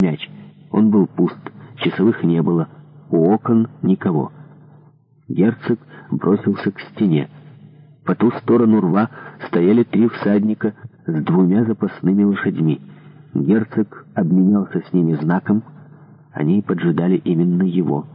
мяч. Он был пуст, часовых не было, у окон никого. Герцог бросился к стене. По ту сторону рва стояли три всадника с двумя запасными лошадьми. Герцог обменялся с ними знаком, они поджидали именно его.